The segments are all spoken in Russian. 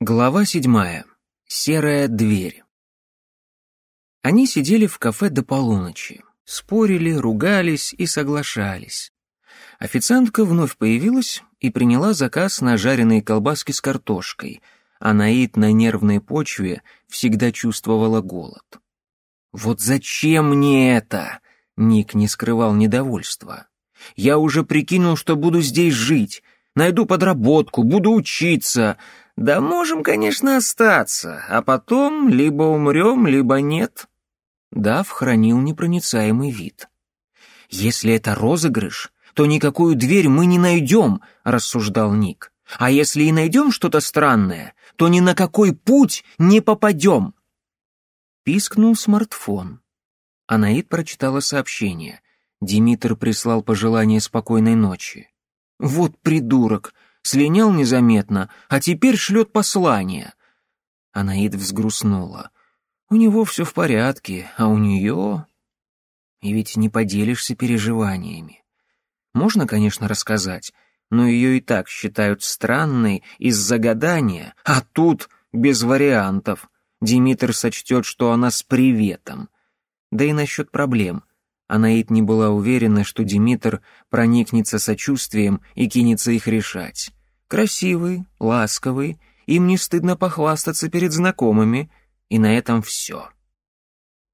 Глава седьмая. Серая дверь. Они сидели в кафе до полуночи, спорили, ругались и соглашались. Официантка вновь появилась и приняла заказ на жареные колбаски с картошкой, а Наид на нервной почве всегда чувствовала голод. «Вот зачем мне это?» — Ник не скрывал недовольства. «Я уже прикинул, что буду здесь жить, найду подработку, буду учиться, да можем, конечно, остаться, а потом либо умрем, либо нет. Дав хранил непроницаемый вид. Если это розыгрыш, то никакую дверь мы не найдем, рассуждал Ник. А если и найдем что-то странное, то ни на какой путь не попадем. Пискнул смартфон. Анаид прочитала сообщение. Димитр прислал пожелание спокойной ночи. «Вот придурок! Слинял незаметно, а теперь шлет послание. Анаид взгрустнула. У него все в порядке, а у нее... И ведь не поделишься переживаниями. Можно, конечно, рассказать, но ее и так считают странной из-за гадания, а тут без вариантов. Димитр сочтет, что она с приветом. Да и насчет проблем. Анаит не была уверена, что Димитр проникнется сочувствием и кинется их решать. Красивый, ласковый, им не стыдно похвастаться перед знакомыми, и на этом все.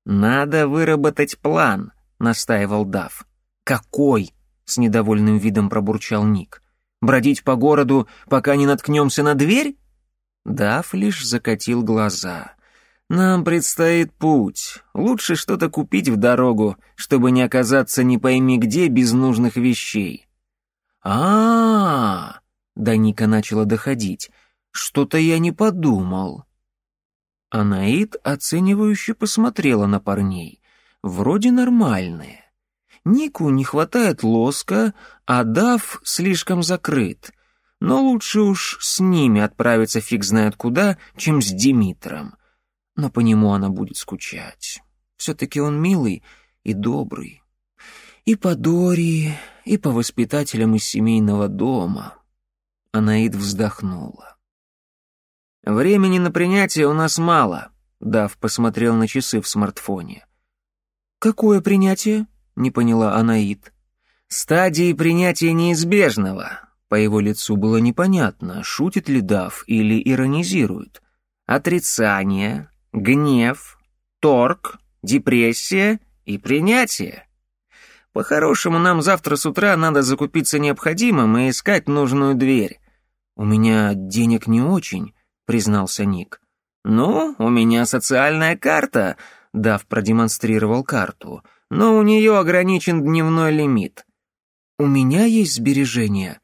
«Надо выработать план», — настаивал Дав. «Какой?» — с недовольным видом пробурчал Ник. «Бродить по городу, пока не наткнемся на дверь?» Дав лишь закатил глаза. «Нам предстоит путь. Лучше что-то купить в дорогу, чтобы не оказаться не пойми где без нужных вещей». «А-а-а!» До Ника начало доходить. «Что-то я не подумал». Анаид оценивающе посмотрела на парней. Вроде нормальные. Нику не хватает лоска, а Дав слишком закрыт. Но лучше уж с ними отправиться фиг знает куда, чем с Димитром. Но по нему она будет скучать. Все-таки он милый и добрый. И по Дори, и по воспитателям из семейного дома. Анаид вздохнула. «Времени на принятие у нас мало», — Дав посмотрел на часы в смартфоне. «Какое принятие?» — не поняла Анаид. «Стадии принятия неизбежного». По его лицу было непонятно, шутит ли Дав или иронизирует. «Отрицание, гнев, торг, депрессия и принятие». По-хорошему, нам завтра с утра надо закупиться необходимым и искать нужную дверь. «У меня денег не очень», — признался Ник. «Ну, у меня социальная карта», — Дав продемонстрировал карту, «но у нее ограничен дневной лимит». «У меня есть сбережения».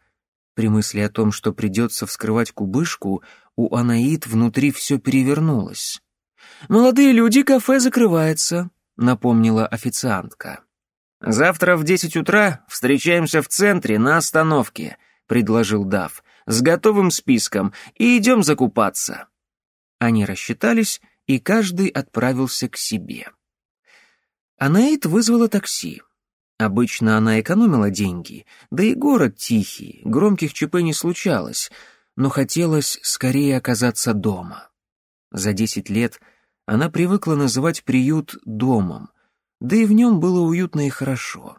При мысли о том, что придется вскрывать кубышку, у Анаид внутри все перевернулось. «Молодые люди, кафе закрывается», — напомнила официантка. «Завтра в десять утра встречаемся в центре на остановке», — предложил Дав с готовым списком и идем закупаться». Они рассчитались, и каждый отправился к себе. Анаит вызвала такси. Обычно она экономила деньги, да и город тихий, громких ЧП не случалось, но хотелось скорее оказаться дома. За десять лет она привыкла называть приют домом, да и в нем было уютно и хорошо.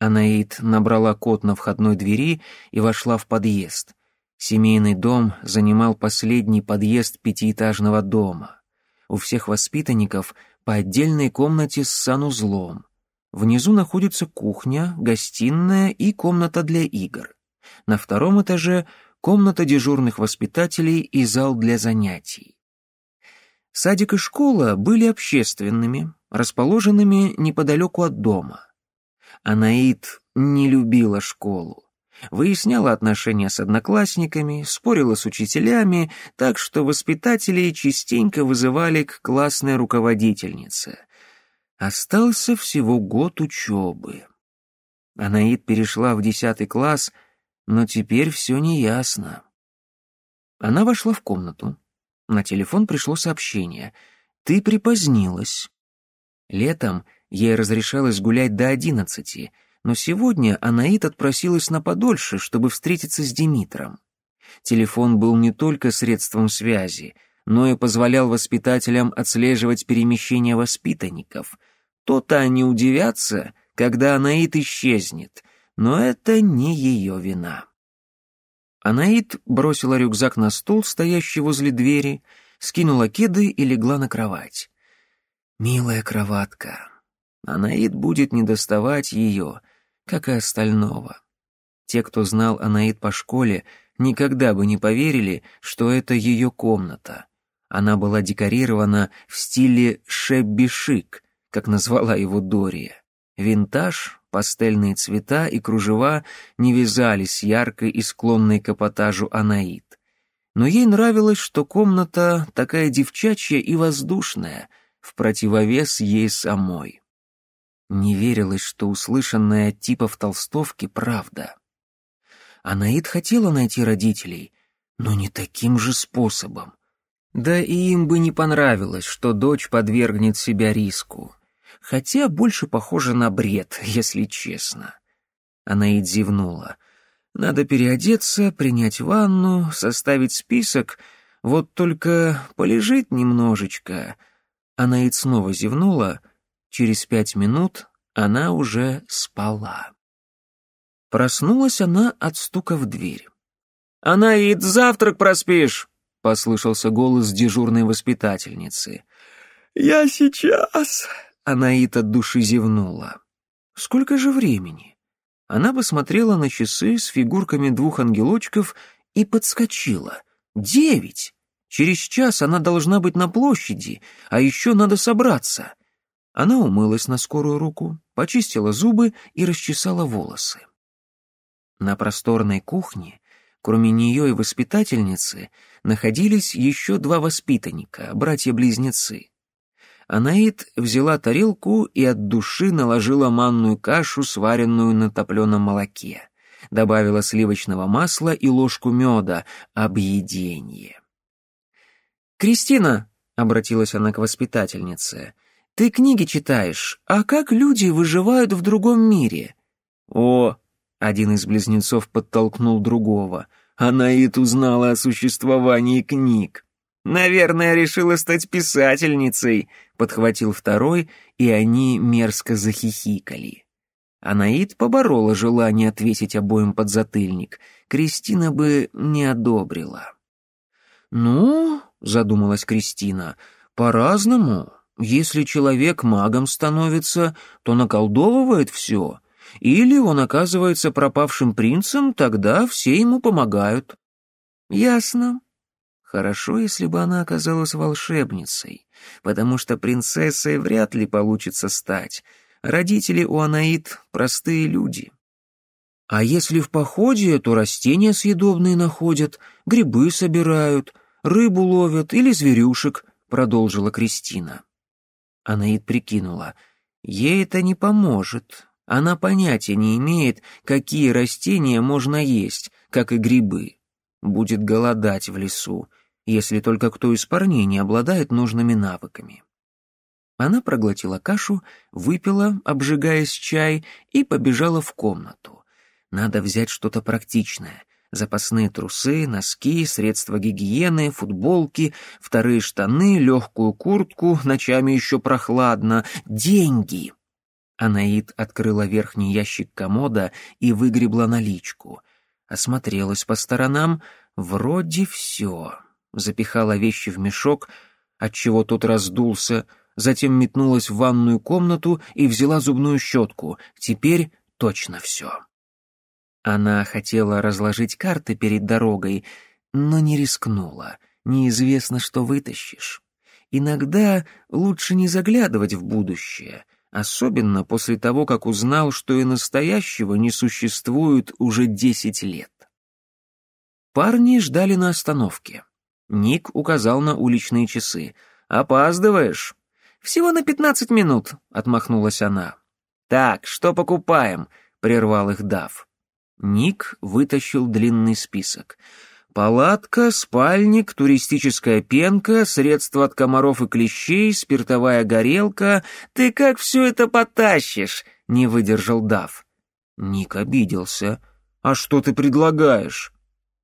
Анаит набрала код на входной двери и вошла в подъезд. Семейный дом занимал последний подъезд пятиэтажного дома. У всех воспитанников по отдельной комнате с санузлом. Внизу находится кухня, гостиная и комната для игр. На втором этаже комната дежурных воспитателей и зал для занятий. Садик и школа были общественными, расположенными неподалеку от дома. Анаит не любила школу выясняла отношения с одноклассниками, спорила с учителями, так что воспитателей частенько вызывали к классной руководительнице. Остался всего год учебы. Анаид перешла в десятый класс, но теперь все неясно. Она вошла в комнату. На телефон пришло сообщение. «Ты припозднилась». Летом ей разрешалось гулять до одиннадцати — но сегодня Анаит отпросилась на подольше, чтобы встретиться с Димитром. Телефон был не только средством связи, но и позволял воспитателям отслеживать перемещения воспитанников. То-то они удивятся, когда Анаит исчезнет, но это не ее вина. Анаит бросила рюкзак на стул, стоящий возле двери, скинула кеды и легла на кровать. «Милая кроватка, Анаит будет не доставать ее, как и остального. Те, кто знал Анаит по школе, никогда бы не поверили, что это ее комната. Она была декорирована в стиле шебби-шик, как назвала его Дория. Винтаж, пастельные цвета и кружева не вязались яркой и склонной к эпатажу Анаит. Но ей нравилось, что комната такая девчачья и воздушная, в противовес ей самой. Не верилось, что услышанное от типа в толстовке правда. Анаид хотела найти родителей, но не таким же способом. Да и им бы не понравилось, что дочь подвергнет себя риску. Хотя больше похоже на бред, если честно. Анаид зевнула. Надо переодеться, принять ванну, составить список, вот только полежит немножечко. Анаид снова зевнула — Через пять минут она уже спала. Проснулась она от стука в дверь. «Анаид, завтрак проспишь!» — послышался голос дежурной воспитательницы. «Я сейчас!» — Анаид от души зевнула. «Сколько же времени?» Она посмотрела на часы с фигурками двух ангелочков и подскочила. «Девять! Через час она должна быть на площади, а еще надо собраться. Она умылась на скорую руку, почистила зубы и расчесала волосы. На просторной кухне, кроме нее и воспитательницы, находились еще два воспитанника, братья-близнецы. Анаит взяла тарелку и от души наложила манную кашу, сваренную на топленом молоке. Добавила сливочного масла и ложку меда. Объедение. «Кристина!» — обратилась она к воспитательнице — ты книги читаешь, а как люди выживают в другом мире? О, один из близнецов подтолкнул другого. Анаит узнала о существовании книг. Наверное, решила стать писательницей, подхватил второй, и они мерзко захихикали. Анаит поборола желание ответить обоим подзатыльник. Кристина бы не одобрила. «Ну, — задумалась Кристина, — по-разному. Если человек магом становится, то наколдовывает все. Или он оказывается пропавшим принцем, тогда все ему помогают. Ясно. Хорошо, если бы она оказалась волшебницей, потому что принцессой вряд ли получится стать. Родители у Анаит простые люди. А если в походе, то растения съедобные находят, грибы собирают, рыбу ловят или зверюшек, продолжила Кристина. Анаид прикинула. Ей это не поможет. Она понятия не имеет, какие растения можно есть, как и грибы. Будет голодать в лесу, если только кто из парней не обладает нужными навыками. Она проглотила кашу, выпила, обжигаясь чай, и побежала в комнату. Надо взять что-то практичное, запасные трусы, носки, средства гигиены, футболки, вторые штаны, легкую куртку, ночами еще прохладно, деньги. Анаит открыла верхний ящик комода и выгребла наличку. Осмотрелась по сторонам, вроде все. Запихала вещи в мешок, отчего тот раздулся, затем метнулась в ванную комнату и взяла зубную щетку. Теперь точно все. Она хотела разложить карты перед дорогой, но не рискнула. Неизвестно, что вытащишь. Иногда лучше не заглядывать в будущее, особенно после того, как узнал, что и настоящего не существует уже десять лет. Парни ждали на остановке. Ник указал на уличные часы. «Опаздываешь?» «Всего на пятнадцать минут», — отмахнулась она. «Так, что покупаем?» — прервал их Дав. Ник вытащил длинный список. Палатка, спальник, туристическая пенка, средства от комаров и клещей, спиртовая горелка. Ты как все это потащишь? Не выдержал Дав. Ник обиделся. А что ты предлагаешь?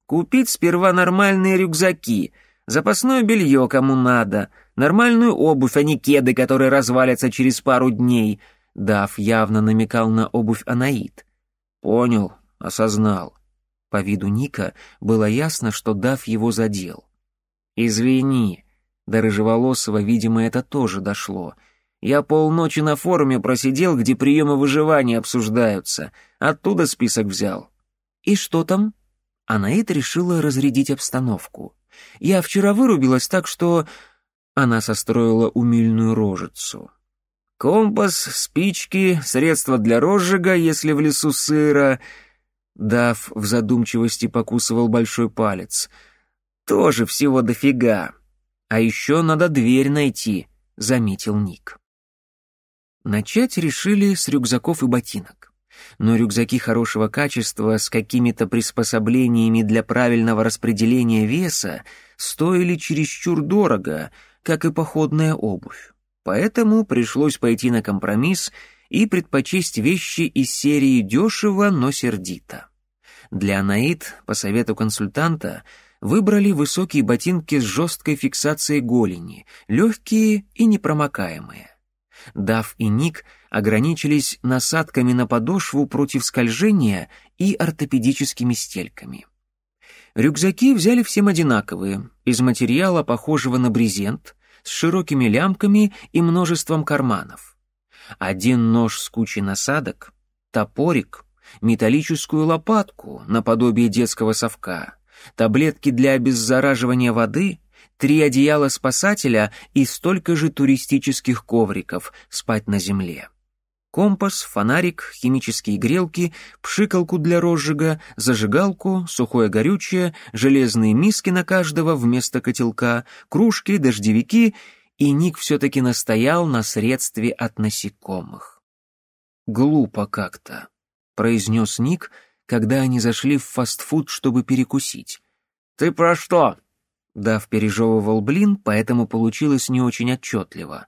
Купить сперва нормальные рюкзаки, запасное белье кому надо, нормальную обувь, а не кеды, которые развалятся через пару дней. Дав явно намекал на обувь Анаит. Понял, осознал. По виду Ника было ясно, что Дав его задел. «Извини». До Рыжеволосого, видимо, это тоже дошло. Я полночи на форуме просидел, где приемы выживания обсуждаются. Оттуда список взял. «И что там?» Анаит решила разрядить обстановку. «Я вчера вырубилась так, что...» Она состроила умильную рожицу. «Компас, спички, средства для розжига, если в лесу сыро...» Дав в задумчивости покусывал большой палец. «Тоже всего дофига. А еще надо дверь найти», — заметил Ник. Начать решили с рюкзаков и ботинок но рюкзаки хорошего качества с какими-то приспособлениями для правильного распределения веса стоили чересчур дорого, как и походная обувь. Поэтому пришлось пойти на компромисс и предпочесть вещи из серии дешево, но сердито. Для Анаид, по совету консультанта, выбрали высокие ботинки с жесткой фиксацией голени, легкие и непромокаемые. Дав и Ник ограничились насадками на подошву против скольжения и ортопедическими стельками. Рюкзаки взяли всем одинаковые, из материала, похожего на брезент, с широкими лямками и множеством карманов. Один нож с кучей насадок, топорик, металлическую лопатку наподобие детского совка, таблетки для обеззараживания воды три одеяла спасателя и столько же туристических ковриков спать на земле. Компас, фонарик, химические грелки, пшикалку для розжига, зажигалку, сухое горючее, железные миски на каждого вместо котелка, кружки, дождевики, и Ник все-таки настоял на средстве от насекомых. «Глупо как-то», — произнес Ник, когда они зашли в фастфуд, чтобы перекусить. «Ты про что?» Дав пережевывал блин, поэтому получилось не очень отчетливо.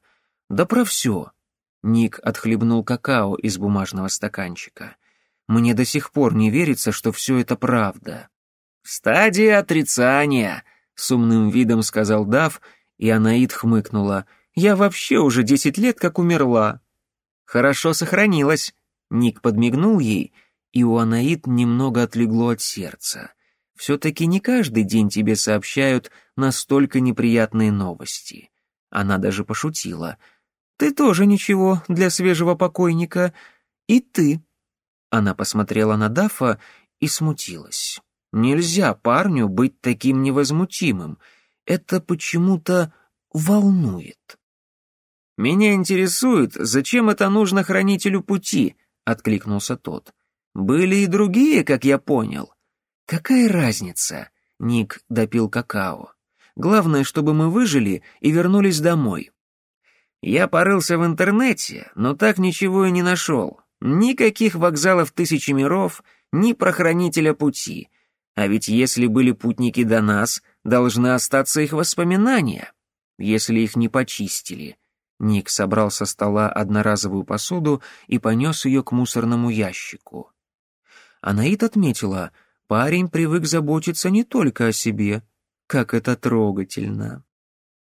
«Да про все». Ник отхлебнул какао из бумажного стаканчика. «Мне до сих пор не верится, что все это правда». «Стадия отрицания», — с умным видом сказал Дав, и Анаид хмыкнула. «Я вообще уже десять лет как умерла». «Хорошо сохранилась», — Ник подмигнул ей, и у Анаид немного отлегло от сердца. Все-таки не каждый день тебе сообщают настолько неприятные новости. Она даже пошутила. «Ты тоже ничего для свежего покойника. И ты». Она посмотрела на Дафа и смутилась. Нельзя парню быть таким невозмутимым. Это почему-то волнует. «Меня интересует, зачем это нужно хранителю пути?» — откликнулся тот. «Были и другие, как я понял. «Какая разница?» — Ник допил какао. «Главное, чтобы мы выжили и вернулись домой». Я порылся в интернете, но так ничего и не нашел. Никаких вокзалов тысячи миров, ни прохранителя пути. А ведь если были путники до нас, должны остаться их воспоминания, если их не почистили. Ник собрал со стола одноразовую посуду и понес ее к мусорному ящику. Анаит отметила — Парень привык заботиться не только о себе. Как это трогательно.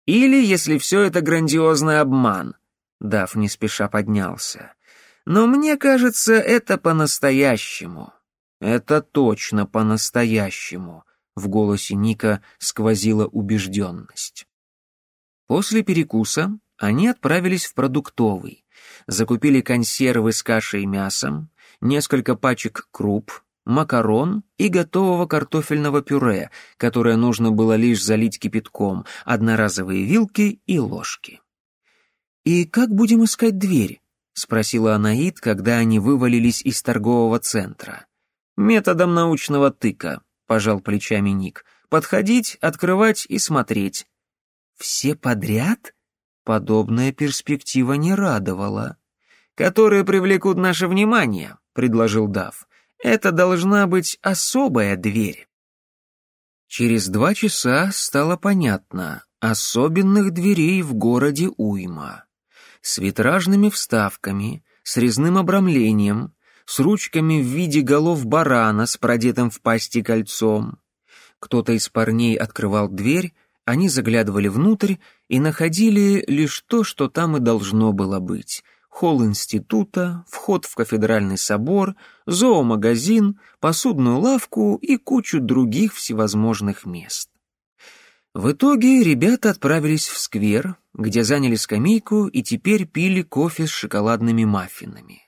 Или если все это грандиозный обман. Дав не спеша поднялся. Но мне кажется, это по-настоящему. Это точно по-настоящему. В голосе Ника сквозила убежденность. После перекуса они отправились в продуктовый, закупили консервы с кашей и мясом, несколько пачек круп, макарон и готового картофельного пюре, которое нужно было лишь залить кипятком, одноразовые вилки и ложки. «И как будем искать дверь?» — спросила Анаид, когда они вывалились из торгового центра. «Методом научного тыка», — пожал плечами Ник. «Подходить, открывать и смотреть». «Все подряд?» Подобная перспектива не радовала. «Которые привлекут наше внимание», — предложил Дав. Это должна быть особая дверь. Через два часа стало понятно, особенных дверей в городе уйма. С витражными вставками, с резным обрамлением, с ручками в виде голов барана с продетым в пасти кольцом. Кто-то из парней открывал дверь, они заглядывали внутрь и находили лишь то, что там и должно было быть. Холл института, вход в кафедральный собор, зоомагазин, посудную лавку и кучу других всевозможных мест. В итоге ребята отправились в сквер, где заняли скамейку и теперь пили кофе с шоколадными маффинами.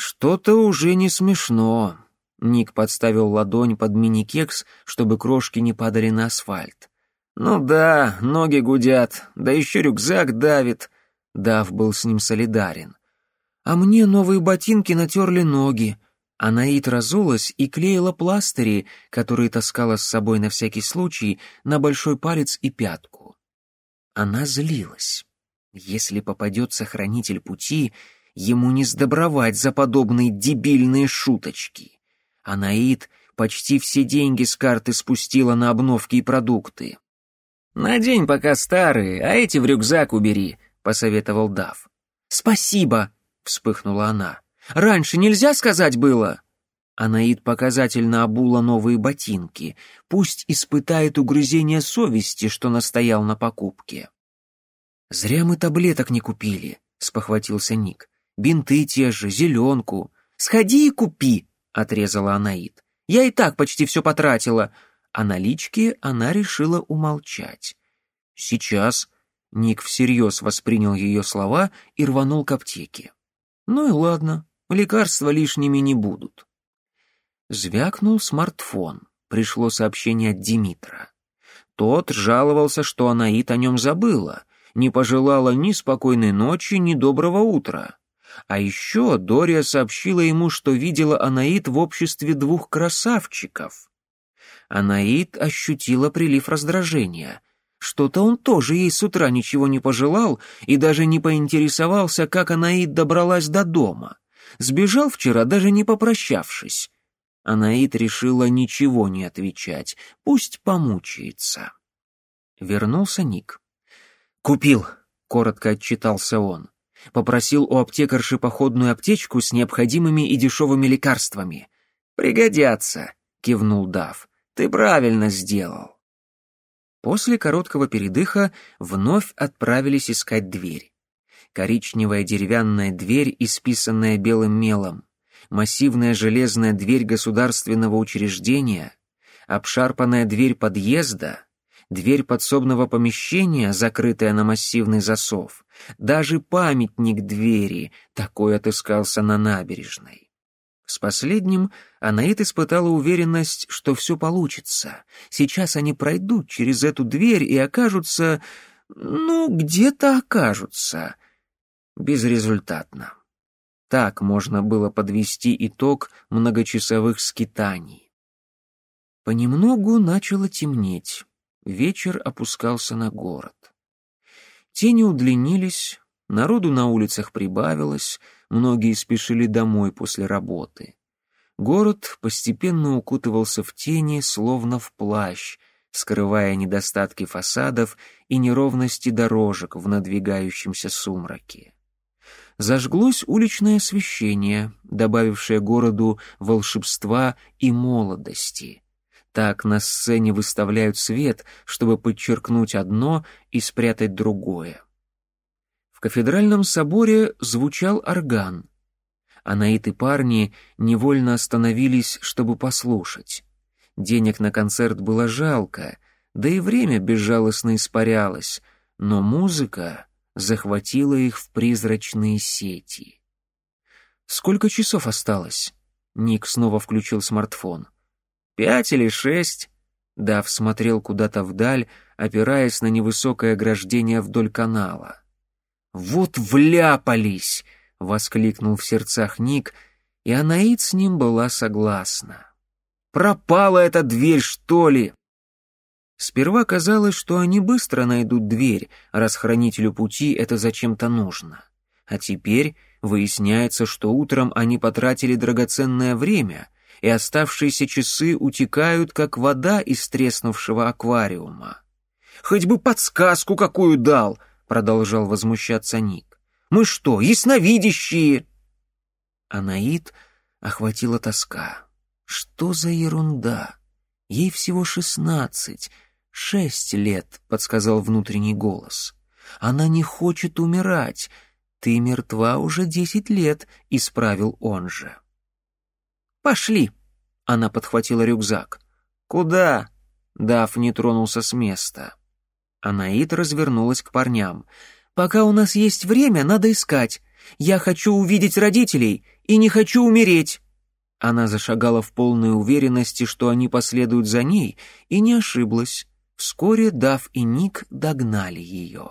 Что-то уже не смешно. Ник подставил ладонь под мини-кекс, чтобы крошки не падали на асфальт. «Ну да, ноги гудят, да еще рюкзак давит». Дав был с ним солидарен. «А мне новые ботинки натерли ноги». Анаит разулась и клеила пластыри, которые таскала с собой на всякий случай, на большой палец и пятку. Она злилась. Если попадется хранитель пути, ему не сдобровать за подобные дебильные шуточки. Анаит почти все деньги с карты спустила на обновки и продукты. «Надень пока старые, а эти в рюкзак убери», — посоветовал Дав. «Спасибо», — вспыхнула она. «Раньше нельзя сказать было?» Анаид показательно обула новые ботинки. Пусть испытает угрызение совести, что настоял на покупке. «Зря мы таблеток не купили», — спохватился Ник. «Бинты те же, зеленку». «Сходи и купи», — отрезала Анаид. «Я и так почти все потратила». А наличке она решила умолчать. «Сейчас», — Ник всерьез воспринял ее слова и рванул к аптеке. «Ну и ладно, лекарства лишними не будут». Звякнул смартфон. Пришло сообщение от Димитра. Тот жаловался, что Анаит о нем забыла, не пожелала ни спокойной ночи, ни доброго утра. А еще Дория сообщила ему, что видела Анаит в обществе двух красавчиков. Анаит ощутила прилив раздражения. Что-то он тоже ей с утра ничего не пожелал и даже не поинтересовался, как Анаит добралась до дома. Сбежал вчера, даже не попрощавшись. Анаит решила ничего не отвечать, пусть помучается. Вернулся Ник. «Купил», — коротко отчитался он. Попросил у аптекарши походную аптечку с необходимыми и дешевыми лекарствами. «Пригодятся», — кивнул Дав. «Ты правильно сделал». После короткого передыха вновь отправились искать дверь. Коричневая деревянная дверь, исписанная белым мелом массивная железная дверь государственного учреждения, обшарпанная дверь подъезда, дверь подсобного помещения, закрытая на массивный засов, даже памятник двери такой отыскался на набережной. С последним Анаит испытала уверенность, что все получится. Сейчас они пройдут через эту дверь и окажутся... ну, где-то окажутся. Безрезультатно. Так можно было подвести итог многочасовых скитаний. Понемногу начало темнеть. Вечер опускался на город. Тени удлинились, народу на улицах прибавилось, многие спешили домой после работы. Город постепенно укутывался в тени, словно в плащ, скрывая недостатки фасадов и неровности дорожек в надвигающемся сумраке зажглось уличное освещение, добавившее городу волшебства и молодости. Так на сцене выставляют свет, чтобы подчеркнуть одно и спрятать другое. В кафедральном соборе звучал орган. Анаит и парни невольно остановились, чтобы послушать. Денег на концерт было жалко, да и время безжалостно испарялось, но музыка захватила их в призрачные сети. «Сколько часов осталось?» Ник снова включил смартфон. «Пять или шесть?» Дав смотрел куда-то вдаль, опираясь на невысокое ограждение вдоль канала. «Вот вляпались!» — воскликнул в сердцах Ник, и Анаид с ним была согласна. «Пропала эта дверь, что ли?» Сперва казалось, что они быстро найдут дверь, раз хранителю пути это зачем-то нужно. А теперь выясняется, что утром они потратили драгоценное время, и оставшиеся часы утекают, как вода из треснувшего аквариума. «Хоть бы подсказку какую дал!» — продолжал возмущаться Ник. «Мы что, ясновидящие?» Анаит охватила тоска. «Что за ерунда?» Ей всего шестнадцать, шесть лет, подсказал внутренний голос. Она не хочет умирать. Ты мертва уже десять лет, исправил он же. Пошли. Она подхватила рюкзак. Куда? Дав не тронулся с места. Анаит развернулась к парням. «Пока у нас есть время, надо искать. Я хочу увидеть родителей и не хочу умереть». Она зашагала в полной уверенности, что они последуют за ней, и не ошиблась. Вскоре Дав и Ник догнали ее.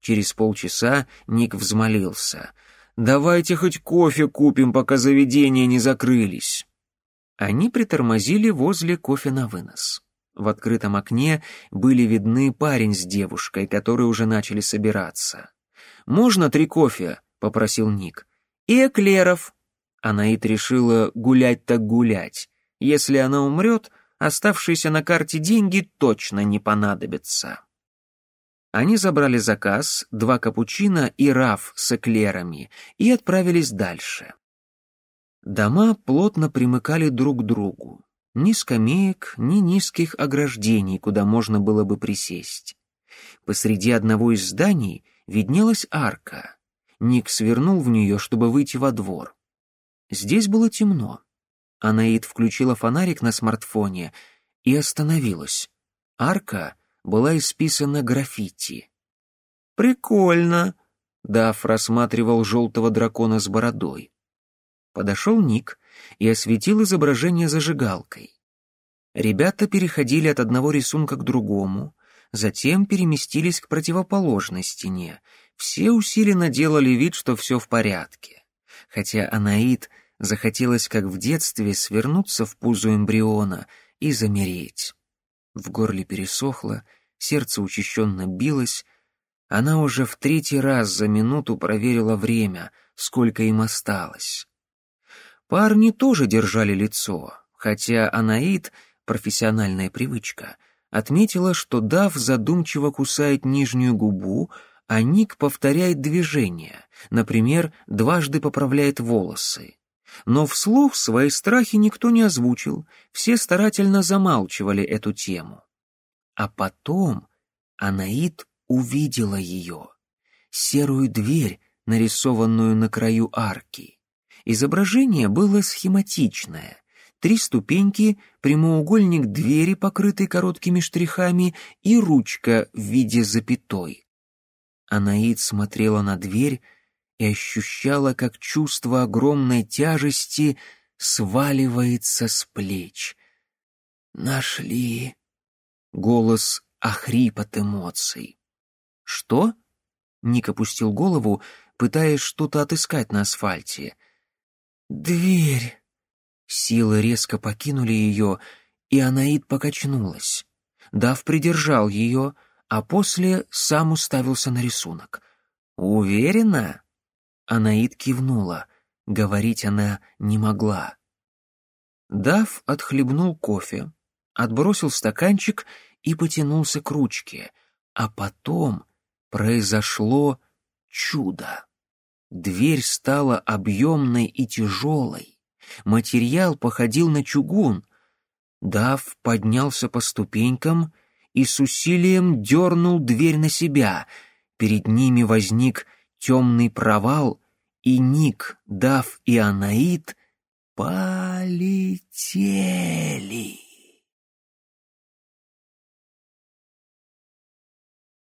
Через полчаса Ник взмолился. «Давайте хоть кофе купим, пока заведения не закрылись». Они притормозили возле кофе на вынос. В открытом окне были видны парень с девушкой, которые уже начали собираться. «Можно три кофе?» — попросил Ник. «И эклеров». Анаит решила гулять так гулять. Если она умрет, оставшиеся на карте деньги точно не понадобятся. Они забрали заказ, два капучино и раф с эклерами и отправились дальше. Дома плотно примыкали друг к другу. Ни скамеек, ни низких ограждений, куда можно было бы присесть. Посреди одного из зданий виднелась арка. Ник свернул в нее, чтобы выйти во двор. Здесь было темно. Анаид включила фонарик на смартфоне и остановилась. Арка была исписана граффити. «Прикольно», — Даф рассматривал желтого дракона с бородой. Подошел Ник и осветил изображение зажигалкой. Ребята переходили от одного рисунка к другому, затем переместились к противоположной стене. Все усиленно делали вид, что все в порядке. Хотя Анаид захотелось, как в детстве, свернуться в пузо эмбриона и замереть. В горле пересохло, сердце учащенно билось. Она уже в третий раз за минуту проверила время, сколько им осталось. Парни тоже держали лицо, хотя Анаид, профессиональная привычка, отметила, что Дав задумчиво кусает нижнюю губу, а Ник повторяет движения, например, дважды поправляет волосы. Но вслух свои страхи никто не озвучил, все старательно замалчивали эту тему. А потом Анаид увидела ее, серую дверь, нарисованную на краю арки. Изображение было схематичное. Три ступеньки, прямоугольник двери, покрытый короткими штрихами, и ручка в виде запятой. Анаид смотрела на дверь и ощущала, как чувство огромной тяжести сваливается с плеч. «Нашли!» — голос охрип от эмоций. «Что?» — Ник опустил голову, пытаясь что-то отыскать на асфальте — «Дверь!» Силы резко покинули ее, и Анаид покачнулась. Дав придержал ее, а после сам уставился на рисунок. «Уверена?» Анаид кивнула. Говорить она не могла. Дав отхлебнул кофе, отбросил стаканчик и потянулся к ручке. А потом произошло чудо. Дверь стала объемной и тяжелой. Материал походил на чугун. Дав поднялся по ступенькам и с усилием дернул дверь на себя. Перед ними возник темный провал, и Ник, Дав и Анаит полетели.